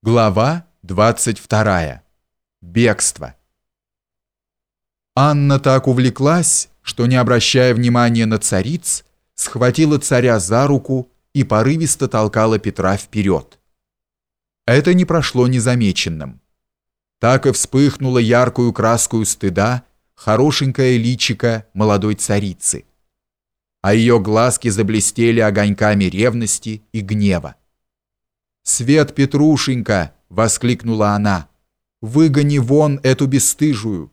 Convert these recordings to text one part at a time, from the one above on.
Глава 22. Бегство. Анна так увлеклась, что, не обращая внимания на цариц, схватила царя за руку и порывисто толкала Петра вперед. Это не прошло незамеченным. Так и вспыхнула яркую краскую стыда хорошенькое личико молодой царицы, а ее глазки заблестели огоньками ревности и гнева. «Свет Петрушенька!» — воскликнула она. «Выгони вон эту бесстыжую!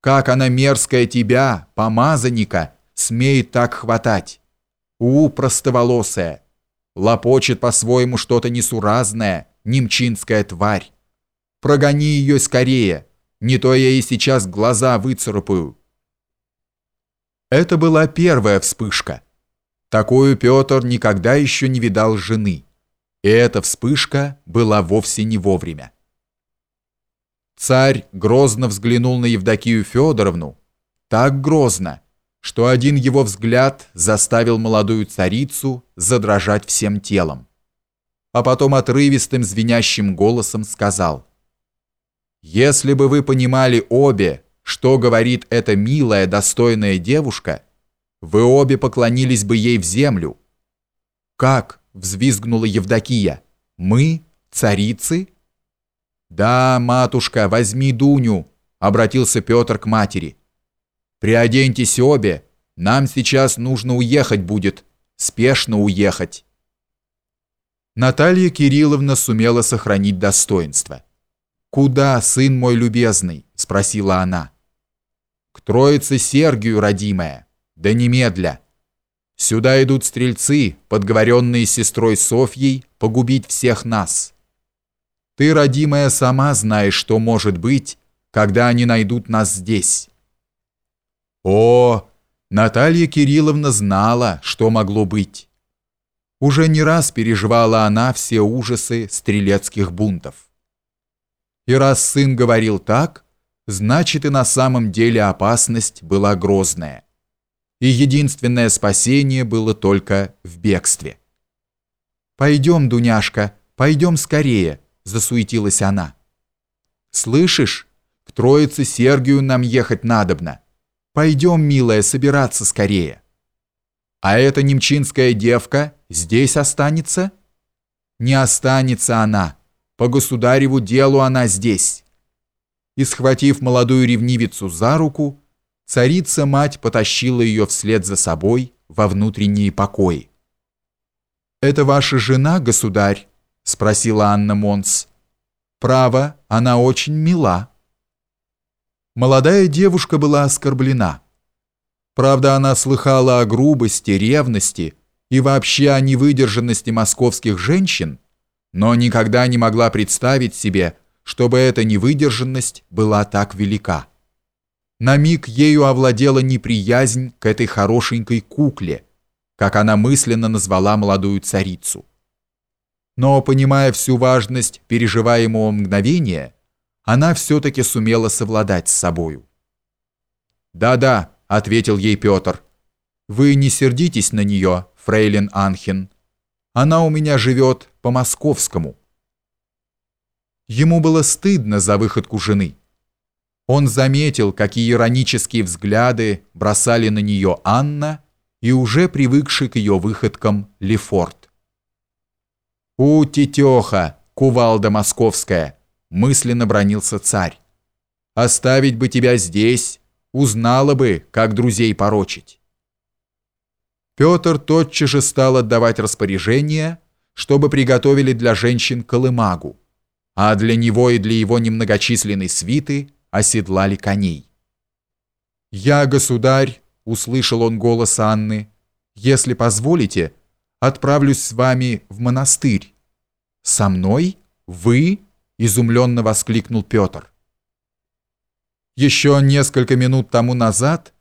Как она мерзкая тебя, помазанника, смеет так хватать! У, простоволосая! Лопочет по-своему что-то несуразное, немчинская тварь! Прогони ее скорее, не то я ей сейчас глаза выцарапаю!» Это была первая вспышка. Такую Петр никогда еще не видал жены. И эта вспышка была вовсе не вовремя. Царь грозно взглянул на Евдокию Федоровну, так грозно, что один его взгляд заставил молодую царицу задрожать всем телом. А потом отрывистым звенящим голосом сказал, «Если бы вы понимали обе, что говорит эта милая, достойная девушка, вы обе поклонились бы ей в землю». «Как?» Взвизгнула Евдокия. «Мы? Царицы?» «Да, матушка, возьми Дуню», — обратился Петр к матери. «Приоденьтесь обе, нам сейчас нужно уехать будет, спешно уехать». Наталья Кирилловна сумела сохранить достоинство. «Куда, сын мой любезный?» — спросила она. «К Троице Сергию, родимая, да немедля». Сюда идут стрельцы, подговоренные сестрой Софьей, погубить всех нас. Ты, родимая, сама знаешь, что может быть, когда они найдут нас здесь. О, Наталья Кирилловна знала, что могло быть. Уже не раз переживала она все ужасы стрелецких бунтов. И раз сын говорил так, значит и на самом деле опасность была грозная и единственное спасение было только в бегстве. «Пойдем, Дуняшка, пойдем скорее», — засуетилась она. «Слышишь, к Троице Сергию нам ехать надобно. Пойдем, милая, собираться скорее». «А эта немчинская девка здесь останется?» «Не останется она. По государеву делу она здесь». И, схватив молодую ревнивицу за руку, Царица-мать потащила ее вслед за собой во внутренние покои. «Это ваша жена, государь?» – спросила Анна Монс. «Право, она очень мила». Молодая девушка была оскорблена. Правда, она слыхала о грубости, ревности и вообще о невыдержанности московских женщин, но никогда не могла представить себе, чтобы эта невыдержанность была так велика. На миг ею овладела неприязнь к этой хорошенькой кукле, как она мысленно назвала молодую царицу. Но, понимая всю важность переживаемого мгновения, она все-таки сумела совладать с собою. «Да-да», — ответил ей Петр, — «вы не сердитесь на нее, фрейлин Анхен. Она у меня живет по-московскому». Ему было стыдно за выходку жены. Он заметил, какие иронические взгляды бросали на нее Анна и уже привыкший к ее выходкам Лефорт. «У, тетеха, кувалда московская!» — мысленно бронился царь. «Оставить бы тебя здесь, узнала бы, как друзей порочить». Петр тотчас же стал отдавать распоряжения, чтобы приготовили для женщин колымагу, а для него и для его немногочисленной свиты – оседлали коней. «Я, государь», — услышал он голос Анны, — «если позволите, отправлюсь с вами в монастырь». «Со мной? Вы?» — изумленно воскликнул Петр. Еще несколько минут тому назад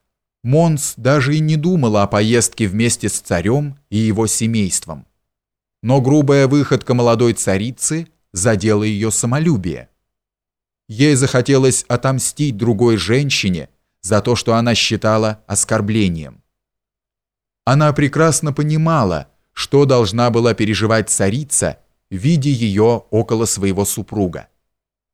Монс даже и не думала о поездке вместе с царем и его семейством. Но грубая выходка молодой царицы задела ее самолюбие. Ей захотелось отомстить другой женщине за то, что она считала оскорблением. Она прекрасно понимала, что должна была переживать царица, видя ее около своего супруга.